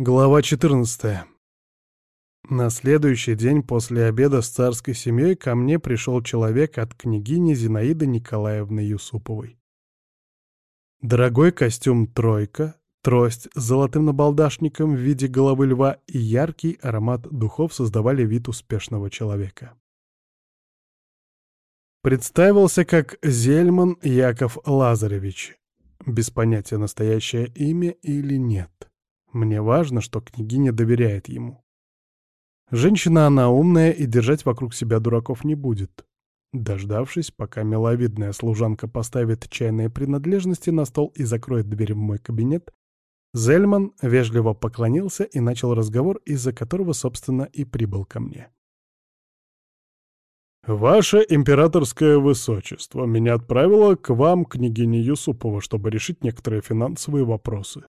Глава 14. На следующий день после обеда с царской семьей ко мне пришел человек от княгини Зинаиды Николаевны Юсуповой. Дорогой костюм «тройка», трость с золотым набалдашником в виде головы льва и яркий аромат духов создавали вид успешного человека. Представился как Зельман Яков Лазаревич. Без понятия, настоящее имя или нет. Мне важно, что княгиня доверяет ему. Женщина она умная и держать вокруг себя дураков не будет. Дождавшись, пока миловидная служанка поставит чайные принадлежности на стол и закроет дверь в мой кабинет, Зельман вежливо поклонился и начал разговор, из-за которого, собственно, и прибыл ко мне. «Ваше императорское высочество, меня отправила к вам княгиня Юсупова, чтобы решить некоторые финансовые вопросы.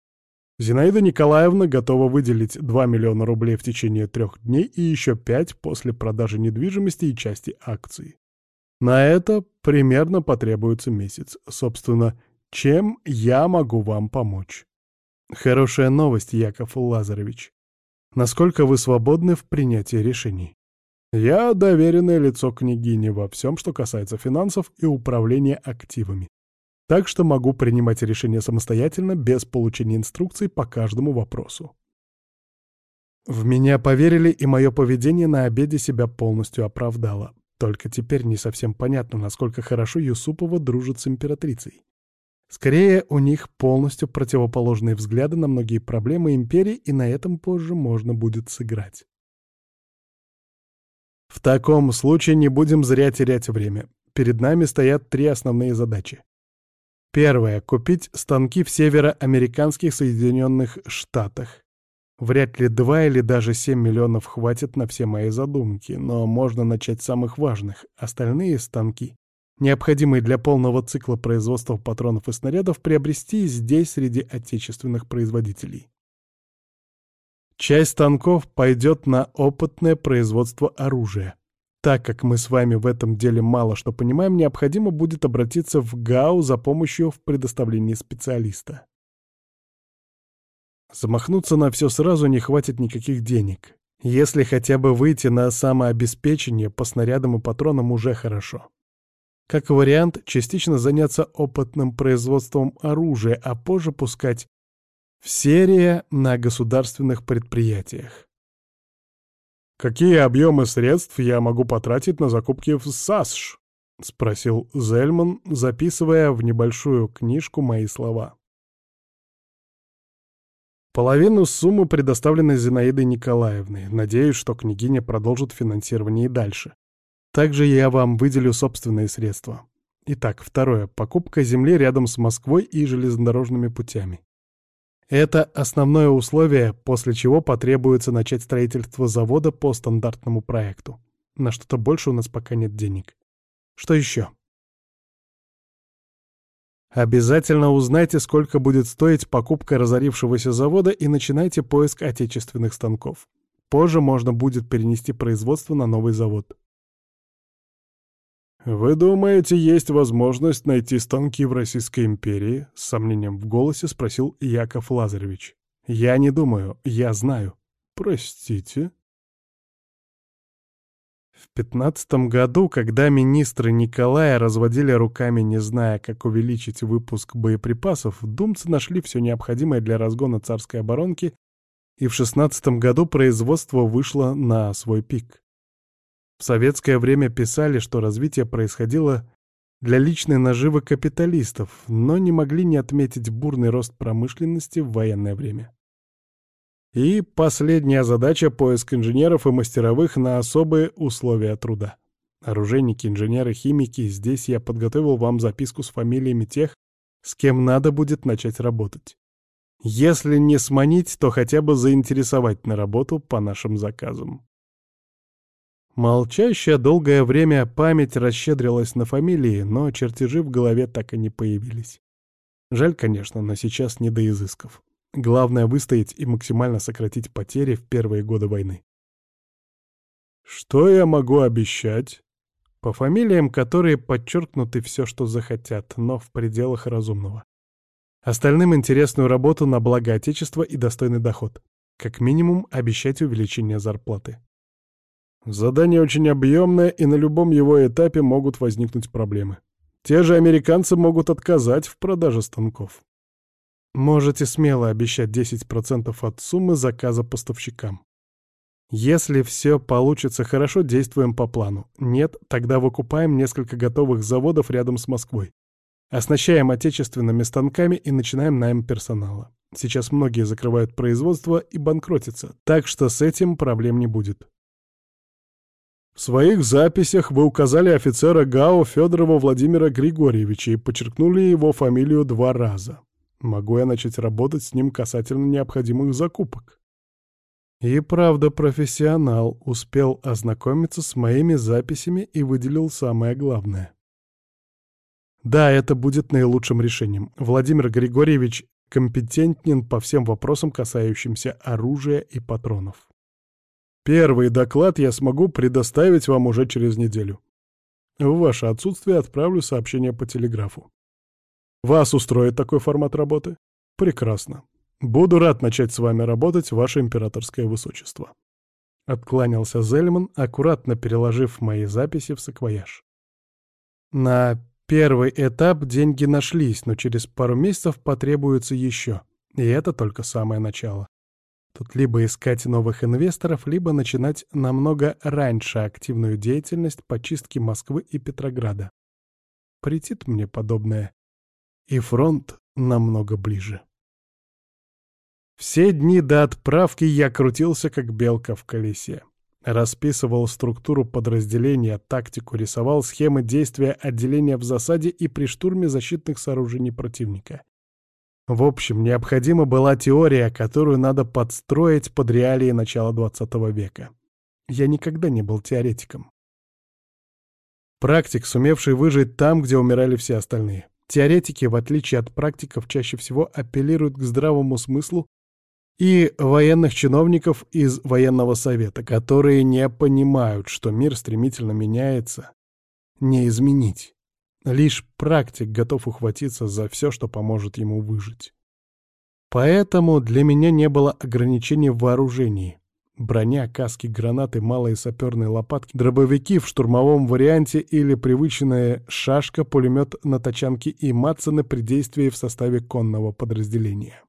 Зинаида Николаевна готова выделить 2 миллиона рублей в течение трех дней и еще 5 после продажи недвижимости и части акций. На это примерно потребуется месяц. Собственно, чем я могу вам помочь? Хорошая новость, Яков Лазаревич. Насколько вы свободны в принятии решений? Я доверенное лицо княгини во всем, что касается финансов и управления активами так что могу принимать решения самостоятельно, без получения инструкций по каждому вопросу. В меня поверили, и мое поведение на обеде себя полностью оправдало. Только теперь не совсем понятно, насколько хорошо Юсупова дружит с императрицей. Скорее, у них полностью противоположные взгляды на многие проблемы империи, и на этом позже можно будет сыграть. В таком случае не будем зря терять время. Перед нами стоят три основные задачи. Первое. Купить станки в североамериканских Соединенных Штатах. Вряд ли 2 или даже 7 миллионов хватит на все мои задумки, но можно начать с самых важных. Остальные станки, необходимые для полного цикла производства патронов и снарядов, приобрести здесь среди отечественных производителей. Часть станков пойдет на опытное производство оружия. Так как мы с вами в этом деле мало что понимаем, необходимо будет обратиться в ГАУ за помощью в предоставлении специалиста. Замахнуться на все сразу не хватит никаких денег. Если хотя бы выйти на самообеспечение по снарядам и патронам уже хорошо. Как вариант, частично заняться опытным производством оружия, а позже пускать в серия на государственных предприятиях. «Какие объемы средств я могу потратить на закупки в САСШ?» — спросил Зельман, записывая в небольшую книжку мои слова. Половину суммы предоставлены Зинаидой Николаевной. Надеюсь, что княгиня продолжит финансирование и дальше. Также я вам выделю собственные средства. Итак, второе. Покупка земли рядом с Москвой и железнодорожными путями. Это основное условие, после чего потребуется начать строительство завода по стандартному проекту. На что-то больше у нас пока нет денег. Что еще? Обязательно узнайте, сколько будет стоить покупка разорившегося завода и начинайте поиск отечественных станков. Позже можно будет перенести производство на новый завод. «Вы думаете, есть возможность найти станки в Российской империи?» — с сомнением в голосе спросил Яков Лазаревич. «Я не думаю, я знаю». «Простите?» В пятнадцатом году, когда министры Николая разводили руками, не зная, как увеличить выпуск боеприпасов, думцы нашли все необходимое для разгона царской оборонки, и в шестнадцатом году производство вышло на свой пик. В советское время писали, что развитие происходило для личной наживы капиталистов, но не могли не отметить бурный рост промышленности в военное время. И последняя задача — поиск инженеров и мастеровых на особые условия труда. Оружейники, инженеры, химики, здесь я подготовил вам записку с фамилиями тех, с кем надо будет начать работать. Если не сманить, то хотя бы заинтересовать на работу по нашим заказам. Молчащая долгое время память расщедрилась на фамилии, но чертежи в голове так и не появились. Жаль, конечно, но сейчас не до изысков. Главное — выстоять и максимально сократить потери в первые годы войны. Что я могу обещать? По фамилиям, которые подчеркнуты все, что захотят, но в пределах разумного. Остальным интересную работу на благо Отечества и достойный доход. Как минимум, обещать увеличение зарплаты. Задание очень объемное, и на любом его этапе могут возникнуть проблемы. Те же американцы могут отказать в продаже станков. Можете смело обещать 10% от суммы заказа поставщикам. Если все получится хорошо, действуем по плану. Нет, тогда выкупаем несколько готовых заводов рядом с Москвой. Оснащаем отечественными станками и начинаем найм персонала. Сейчас многие закрывают производство и банкротятся, так что с этим проблем не будет. В своих записях вы указали офицера ГАО Федорова Владимира Григорьевича и подчеркнули его фамилию два раза. Могу я начать работать с ним касательно необходимых закупок? И правда, профессионал успел ознакомиться с моими записями и выделил самое главное. Да, это будет наилучшим решением. Владимир Григорьевич компетентен по всем вопросам, касающимся оружия и патронов. Первый доклад я смогу предоставить вам уже через неделю. В ваше отсутствие отправлю сообщение по телеграфу. Вас устроит такой формат работы? Прекрасно. Буду рад начать с вами работать, ваше императорское высочество. Откланялся Зельман, аккуратно переложив мои записи в саквояж. На первый этап деньги нашлись, но через пару месяцев потребуется еще. И это только самое начало. Тут либо искать новых инвесторов, либо начинать намного раньше активную деятельность по чистке Москвы и Петрограда. Притит мне подобное. И фронт намного ближе. Все дни до отправки я крутился, как белка в колесе. Расписывал структуру подразделения, тактику, рисовал схемы действия отделения в засаде и при штурме защитных сооружений противника. В общем, необходима была теория, которую надо подстроить под реалии начала XX века. Я никогда не был теоретиком. Практик, сумевший выжить там, где умирали все остальные. Теоретики, в отличие от практиков, чаще всего апеллируют к здравому смыслу и военных чиновников из военного совета, которые не понимают, что мир стремительно меняется, не изменить. Лишь практик готов ухватиться за все, что поможет ему выжить. Поэтому для меня не было ограничений в вооружении. Броня, каски, гранаты, малые саперные лопатки, дробовики в штурмовом варианте или привычная шашка, пулемет на тачанке и Матсона при действии в составе конного подразделения.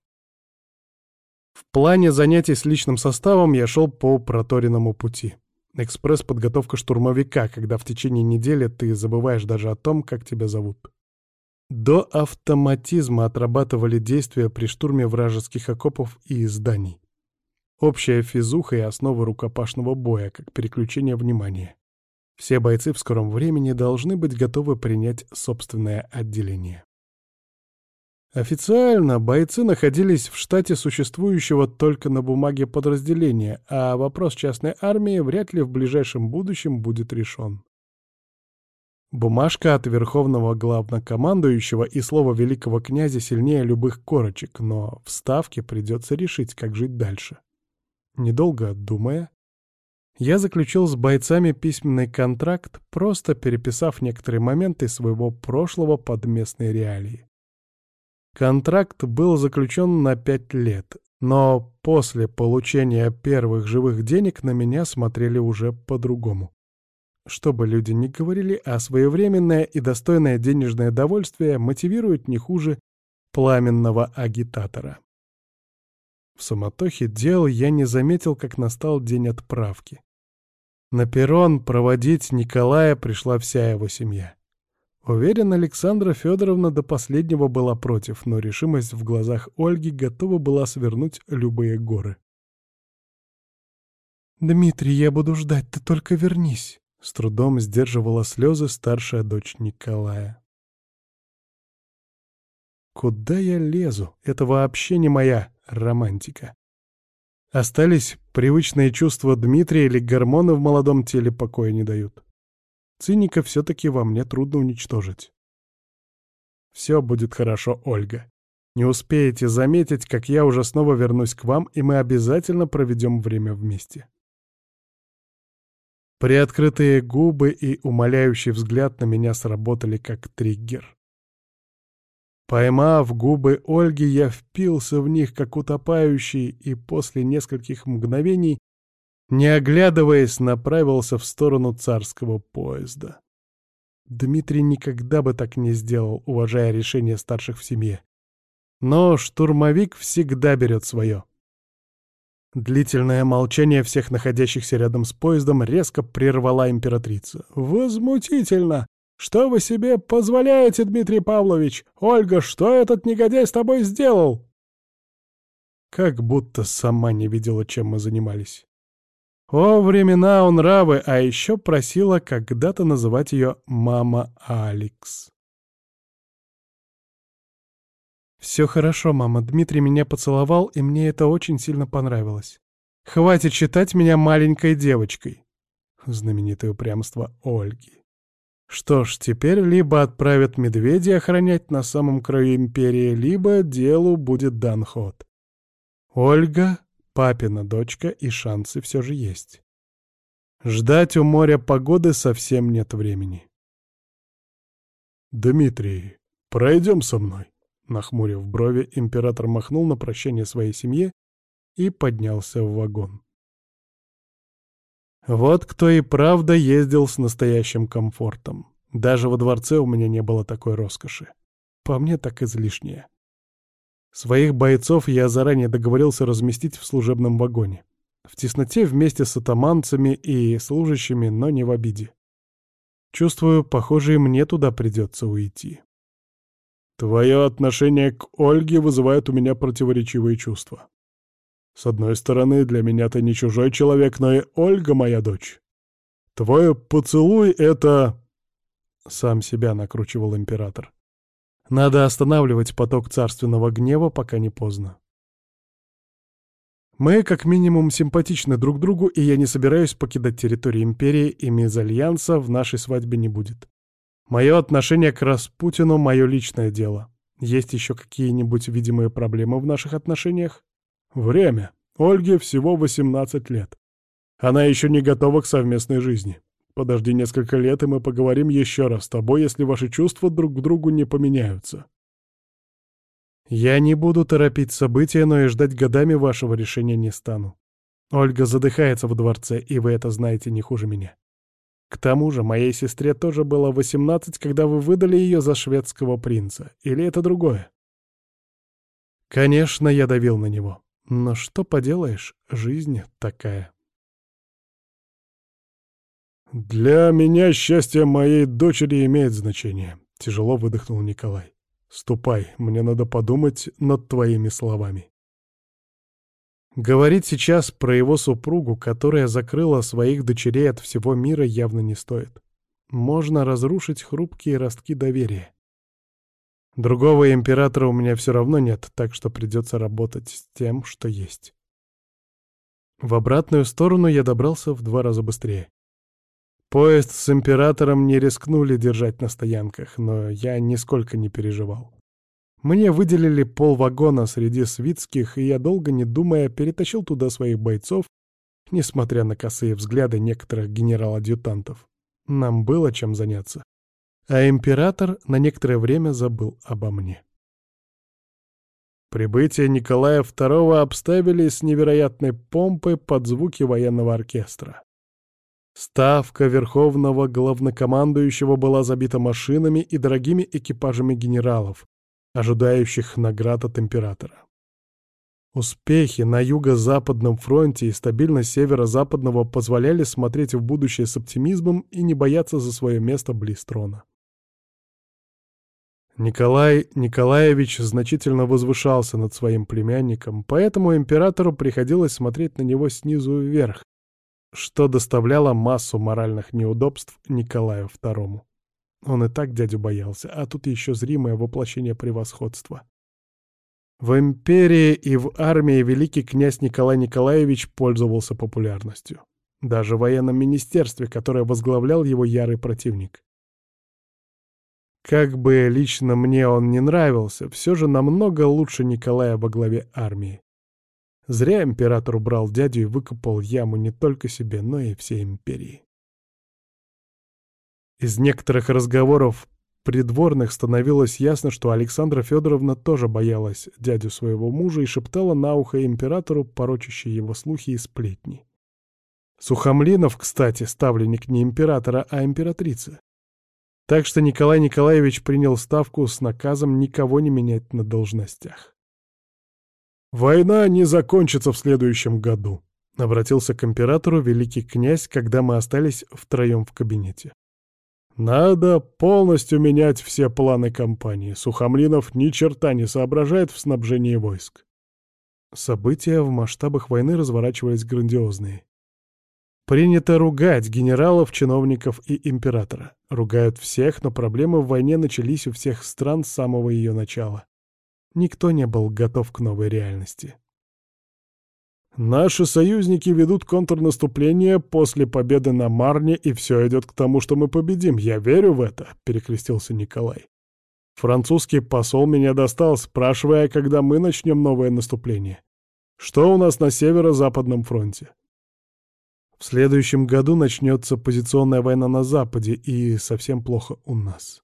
В плане занятий с личным составом я шел по проторенному пути. Экспресс-подготовка штурмовика, когда в течение недели ты забываешь даже о том, как тебя зовут. До автоматизма отрабатывали действия при штурме вражеских окопов и зданий. Общая физуха и основа рукопашного боя, как переключение внимания. Все бойцы в скором времени должны быть готовы принять собственное отделение. Официально бойцы находились в штате существующего только на бумаге подразделения, а вопрос частной армии вряд ли в ближайшем будущем будет решен. Бумажка от верховного главнокомандующего и слово великого князя сильнее любых корочек, но в Ставке придется решить, как жить дальше. Недолго думая, я заключил с бойцами письменный контракт, просто переписав некоторые моменты своего прошлого под местные реалии. Контракт был заключен на пять лет, но после получения первых живых денег на меня смотрели уже по-другому. Что бы люди ни говорили, а своевременное и достойное денежное довольствие мотивирует не хуже пламенного агитатора. В суматохе дел я не заметил, как настал день отправки. На перрон проводить Николая пришла вся его семья. Уверен, Александра Федоровна до последнего была против, но решимость в глазах Ольги готова была свернуть любые горы. «Дмитрий, я буду ждать, ты только вернись», — с трудом сдерживала слезы старшая дочь Николая. «Куда я лезу? Это вообще не моя романтика. Остались привычные чувства Дмитрия или гормоны в молодом теле покоя не дают?» Циника все-таки во мне трудно уничтожить. Все будет хорошо, Ольга. Не успеете заметить, как я уже снова вернусь к вам, и мы обязательно проведем время вместе. Приоткрытые губы и умоляющий взгляд на меня сработали как триггер. Поймав губы Ольги, я впился в них, как утопающий, и после нескольких мгновений, не оглядываясь, направился в сторону царского поезда. Дмитрий никогда бы так не сделал, уважая решение старших в семье. Но штурмовик всегда берет свое. Длительное молчание всех находящихся рядом с поездом резко прервала императрица. «Возмутительно! Что вы себе позволяете, Дмитрий Павлович? Ольга, что этот негодяй с тобой сделал?» Как будто сама не видела, чем мы занимались. О, времена он нравы, а еще просила когда-то называть ее «мама Алекс». «Все хорошо, мама. Дмитрий меня поцеловал, и мне это очень сильно понравилось. Хватит считать меня маленькой девочкой». Знаменитое упрямство Ольги. Что ж, теперь либо отправят медведя охранять на самом краю империи, либо делу будет дан ход. Ольга — папина дочка, и шансы все же есть. Ждать у моря погоды совсем нет времени. «Дмитрий, пройдем со мной», — нахмурив брови, император махнул на прощание своей семье и поднялся в вагон. Вот кто и правда ездил с настоящим комфортом. Даже во дворце у меня не было такой роскоши. По мне так излишнее. Своих бойцов я заранее договорился разместить в служебном вагоне. В тесноте вместе с атаманцами и служащими, но не в обиде. Чувствую, похоже, и мне туда придется уйти. Твое отношение к Ольге вызывает у меня противоречивые чувства. С одной стороны, для меня ты не чужой человек, но и Ольга моя дочь. Твой поцелуй — это...» Сам себя накручивал император. «Надо останавливать поток царственного гнева, пока не поздно. Мы, как минимум, симпатичны друг другу, и я не собираюсь покидать территорию Империи, и мезальянса в нашей свадьбе не будет. Мое отношение к Распутину — мое личное дело. Есть еще какие-нибудь видимые проблемы в наших отношениях? Время. Ольге всего 18 лет. Она еще не готова к совместной жизни. Подожди несколько лет, и мы поговорим еще раз с тобой, если ваши чувства друг к другу не поменяются. Я не буду торопить события, но и ждать годами вашего решения не стану. Ольга задыхается в дворце, и вы это знаете не хуже меня. К тому же, моей сестре тоже было 18, когда вы выдали ее за шведского принца. Или это другое? Конечно, я давил на него. Но что поделаешь, жизнь такая. «Для меня счастье моей дочери имеет значение», — тяжело выдохнул Николай. «Ступай, мне надо подумать над твоими словами». Говорить сейчас про его супругу, которая закрыла своих дочерей от всего мира, явно не стоит. Можно разрушить хрупкие ростки доверия. Другого императора у меня все равно нет, так что придется работать с тем, что есть. В обратную сторону я добрался в два раза быстрее. Поезд с императором не рискнули держать на стоянках, но я нисколько не переживал. Мне выделили полвагона среди свитских, и я, долго не думая, перетащил туда своих бойцов, несмотря на косые взгляды некоторых генерал-адъютантов. Нам было чем заняться а император на некоторое время забыл обо мне. Прибытие Николая II обставили с невероятной помпой под звуки военного оркестра. Ставка верховного главнокомандующего была забита машинами и дорогими экипажами генералов, ожидающих наград от императора. Успехи на юго-западном фронте и стабильность северо-западного позволяли смотреть в будущее с оптимизмом и не бояться за свое место близ трона. Николай Николаевич значительно возвышался над своим племянником, поэтому императору приходилось смотреть на него снизу вверх, что доставляло массу моральных неудобств Николаю II. Он и так дядю боялся, а тут еще зримое воплощение превосходства. В империи и в армии великий князь Николай Николаевич пользовался популярностью. Даже в военном министерстве, которое возглавлял его ярый противник. Как бы лично мне он не нравился, все же намного лучше Николая во главе армии. Зря император убрал дядю и выкопал яму не только себе, но и всей империи. Из некоторых разговоров придворных становилось ясно, что Александра Федоровна тоже боялась дядю своего мужа и шептала на ухо императору порочащие его слухи и сплетни. Сухомлинов, кстати, ставленник не императора, а императрицы. Так что Николай Николаевич принял ставку с наказом никого не менять на должностях. «Война не закончится в следующем году», — обратился к императору великий князь, когда мы остались втроем в кабинете. «Надо полностью менять все планы кампании. Сухомлинов ни черта не соображает в снабжении войск». События в масштабах войны разворачивались грандиозные. Принято ругать генералов, чиновников и императора. Ругают всех, но проблемы в войне начались у всех стран с самого ее начала. Никто не был готов к новой реальности. Наши союзники ведут контрнаступление после победы на Марне, и все идет к тому, что мы победим. Я верю в это, — перекрестился Николай. Французский посол меня достал, спрашивая, когда мы начнем новое наступление. Что у нас на северо-западном фронте? В следующем году начнется позиционная война на Западе, и совсем плохо у нас.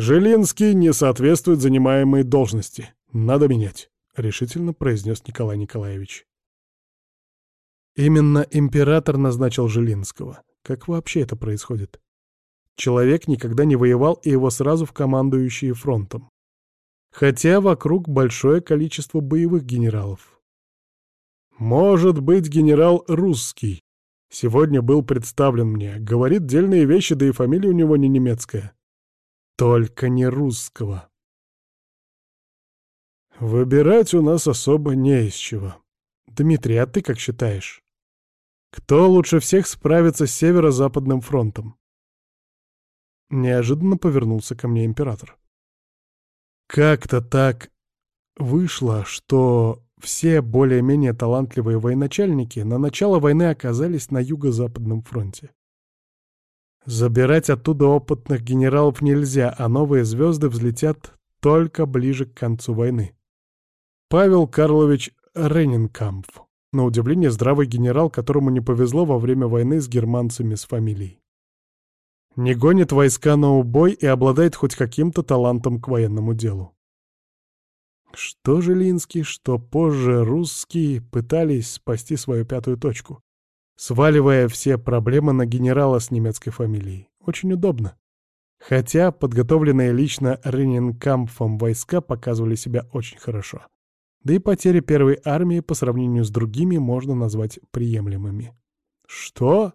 «Жилинский не соответствует занимаемой должности. Надо менять», — решительно произнес Николай Николаевич. Именно император назначил Жилинского. Как вообще это происходит? Человек никогда не воевал, и его сразу в командующие фронтом. Хотя вокруг большое количество боевых генералов. Может быть, генерал русский. Сегодня был представлен мне. Говорит дельные вещи, да и фамилия у него не немецкая. Только не русского. Выбирать у нас особо не из чего. Дмитрий, а ты как считаешь? Кто лучше всех справится с северо-западным фронтом? Неожиданно повернулся ко мне император. Как-то так вышло, что все более-менее талантливые военачальники на начало войны оказались на юго-западном фронте. Забирать оттуда опытных генералов нельзя, а новые звезды взлетят только ближе к концу войны. Павел Карлович Ренинкампф. На удивление здравый генерал, которому не повезло во время войны с германцами с фамилией. Не гонит войска на убой и обладает хоть каким-то талантом к военному делу. Что Жилинский, что позже русские пытались спасти свою пятую точку, сваливая все проблемы на генерала с немецкой фамилией. Очень удобно. Хотя подготовленные лично Ренинкампфом войска показывали себя очень хорошо. Да и потери первой армии по сравнению с другими можно назвать приемлемыми. Что?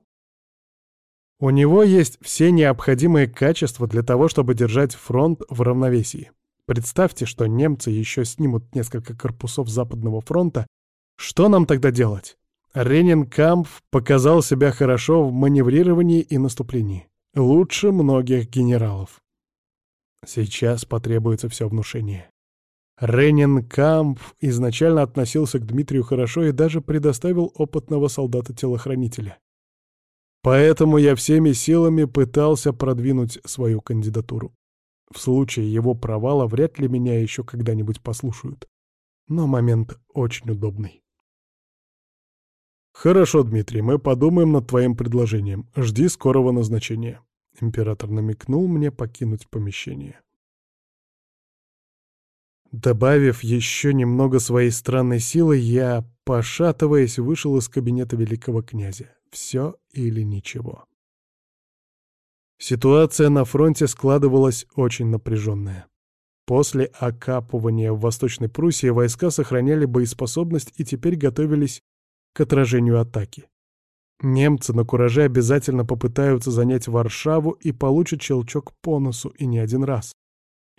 У него есть все необходимые качества для того, чтобы держать фронт в равновесии. Представьте, что немцы еще снимут несколько корпусов Западного фронта. Что нам тогда делать? Ренинкампф показал себя хорошо в маневрировании и наступлении. Лучше многих генералов. Сейчас потребуется все внушение. Ренинкампф изначально относился к Дмитрию хорошо и даже предоставил опытного солдата-телохранителя. Поэтому я всеми силами пытался продвинуть свою кандидатуру. В случае его провала вряд ли меня еще когда-нибудь послушают. Но момент очень удобный. «Хорошо, Дмитрий, мы подумаем над твоим предложением. Жди скорого назначения». Император намекнул мне покинуть помещение. Добавив еще немного своей странной силы, я, пошатываясь, вышел из кабинета великого князя. Все или ничего. Ситуация на фронте складывалась очень напряженная. После окапывания в Восточной Пруссии войска сохраняли боеспособность и теперь готовились к отражению атаки. Немцы на кураже обязательно попытаются занять Варшаву и получат щелчок по носу и не один раз,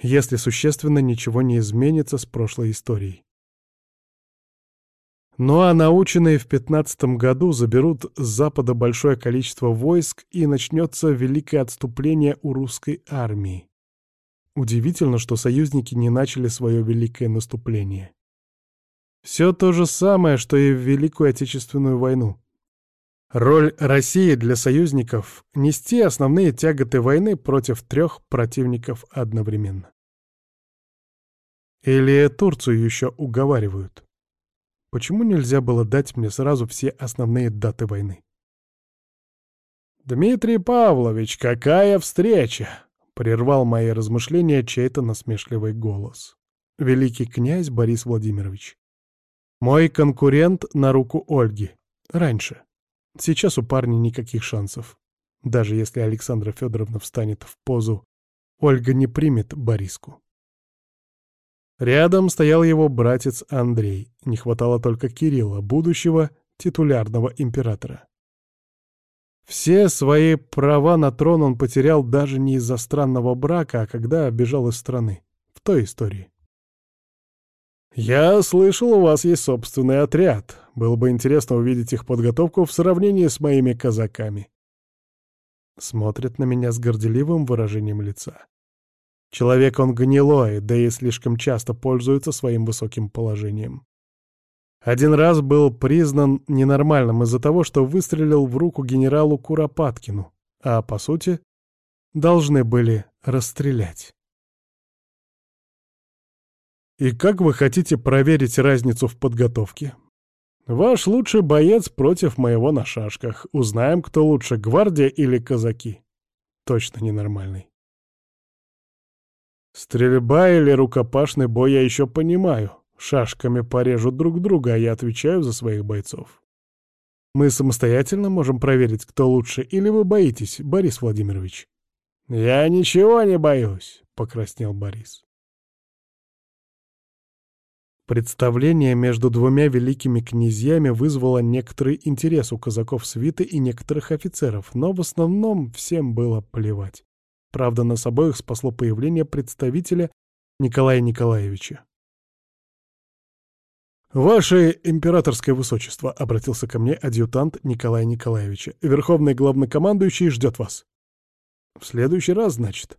если существенно ничего не изменится с прошлой историей. Ну а наученные в 15 году заберут с запада большое количество войск и начнется великое отступление у русской армии. Удивительно, что союзники не начали свое великое наступление. Все то же самое, что и в Великую Отечественную войну. Роль России для союзников — нести основные тяготы войны против трех противников одновременно. Или Турцию еще уговаривают. Почему нельзя было дать мне сразу все основные даты войны? «Дмитрий Павлович, какая встреча!» Прервал мои размышления чей-то насмешливый голос. Великий князь Борис Владимирович. Мой конкурент на руку Ольги. Раньше. Сейчас у парня никаких шансов. Даже если Александра Федоровна встанет в позу, Ольга не примет Бориску. Рядом стоял его братец Андрей. Не хватало только Кирилла, будущего титулярного императора. Все свои права на трон он потерял даже не из-за странного брака, а когда бежал из страны. В той истории. «Я слышал, у вас есть собственный отряд. Было бы интересно увидеть их подготовку в сравнении с моими казаками». Смотрит на меня с горделивым выражением лица. Человек он гнилой, да и слишком часто пользуется своим высоким положением. Один раз был признан ненормальным из-за того, что выстрелил в руку генералу Куропаткину, а, по сути, должны были расстрелять. И как вы хотите проверить разницу в подготовке? Ваш лучший боец против моего на шашках. Узнаем, кто лучше, гвардия или казаки. Точно ненормальный. Стрельба или рукопашный бой я еще понимаю. Шашками порежут друг друга, а я отвечаю за своих бойцов. Мы самостоятельно можем проверить, кто лучше, или вы боитесь, Борис Владимирович? Я ничего не боюсь, покраснел Борис. Представление между двумя великими князьями вызвало некоторый интерес у казаков свиты и некоторых офицеров, но в основном всем было плевать. Правда, нас обоих спасло появление представителя Николая Николаевича. «Ваше императорское высочество», — обратился ко мне адъютант Николая Николаевича. «Верховный главнокомандующий ждет вас». «В следующий раз, значит?»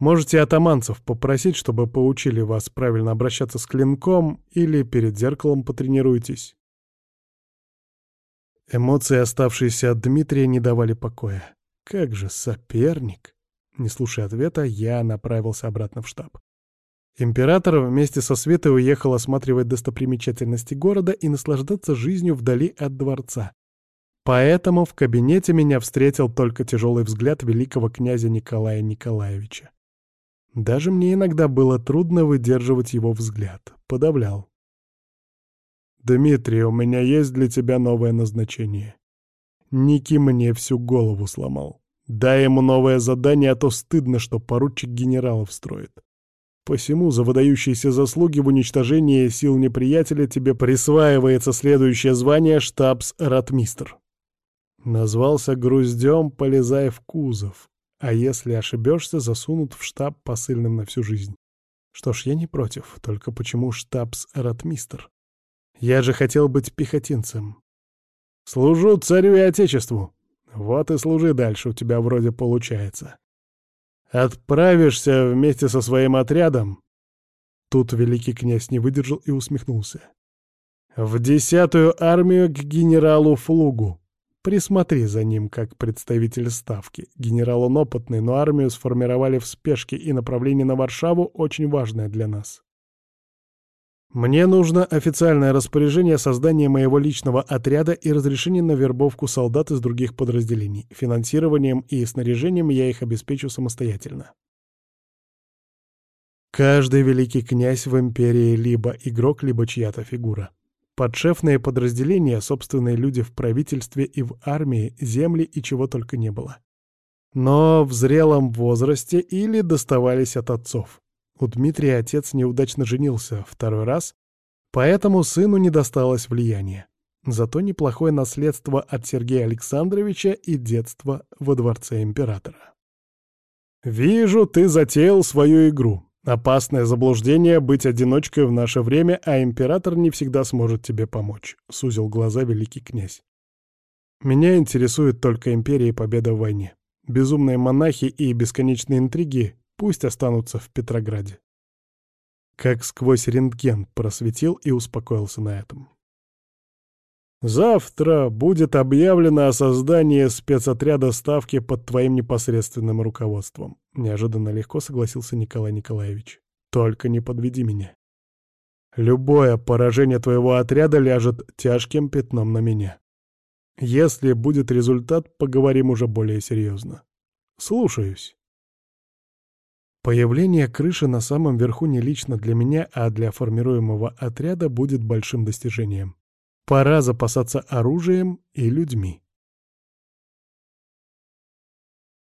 «Можете атаманцев попросить, чтобы поучили вас правильно обращаться с клинком или перед зеркалом потренируйтесь». Эмоции, оставшиеся от Дмитрия, не давали покоя. «Как же соперник!» Не слушая ответа, я направился обратно в штаб. Император вместе со Светой уехал осматривать достопримечательности города и наслаждаться жизнью вдали от дворца. Поэтому в кабинете меня встретил только тяжелый взгляд великого князя Николая Николаевича. Даже мне иногда было трудно выдерживать его взгляд. Подавлял. «Дмитрий, у меня есть для тебя новое назначение. Ники мне всю голову сломал. Дай ему новое задание, а то стыдно, что поручик генералов строит. Посему за выдающиеся заслуги в уничтожении сил неприятеля тебе присваивается следующее звание штабс-ратмистр. Назвался груздем, полезая в кузов. А если ошибешься, засунут в штаб посыльным на всю жизнь. Что ж, я не против, только почему штабс-ратмистр? Я же хотел быть пехотинцем. Служу царю и отечеству. Вот и служи дальше, у тебя вроде получается. Отправишься вместе со своим отрядом?» Тут великий князь не выдержал и усмехнулся. «В десятую армию к генералу Флугу. Присмотри за ним как представитель ставки. Генерал он опытный, но армию сформировали в спешке, и направление на Варшаву очень важное для нас. Мне нужно официальное распоряжение о создании моего личного отряда и разрешение на вербовку солдат из других подразделений. Финансированием и снаряжением я их обеспечу самостоятельно. Каждый великий князь в империи либо игрок, либо чья-то фигура. Подшефные подразделения, собственные люди в правительстве и в армии, земли и чего только не было. Но в зрелом возрасте или доставались от отцов. У Дмитрия отец неудачно женился второй раз, поэтому сыну не досталось влияния. Зато неплохое наследство от Сергея Александровича и детство во дворце императора. «Вижу, ты затеял свою игру. Опасное заблуждение быть одиночкой в наше время, а император не всегда сможет тебе помочь», — сузил глаза великий князь. «Меня интересует только империя и победа в войне. Безумные монахи и бесконечные интриги Пусть останутся в Петрограде. Как сквозь рентген просветил и успокоился на этом. Завтра будет объявлено о создании спецотряда ставки под твоим непосредственным руководством. Неожиданно легко согласился Николай Николаевич. Только не подведи меня. Любое поражение твоего отряда ляжет тяжким пятном на меня. Если будет результат, поговорим уже более серьезно. Слушаюсь. Появление крыши на самом верху не лично для меня, а для формируемого отряда будет большим достижением. Пора запасаться оружием и людьми.